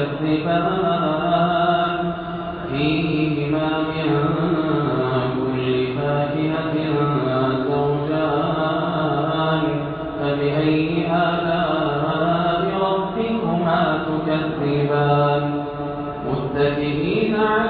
تكذبان فيهما من كل فاكهة زوجان. فبأي آلاء ربكما تكذبان؟ متكئين على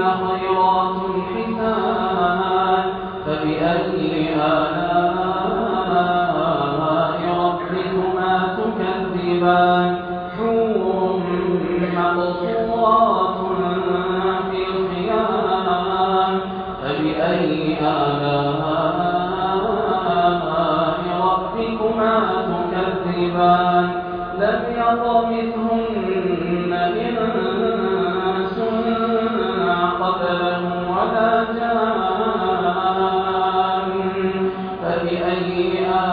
خيرات حسان فبأي آلاء ربكما تكذبان في فبأي آلاء ربكما تكذبان لم يطمثهن فبأي آلاء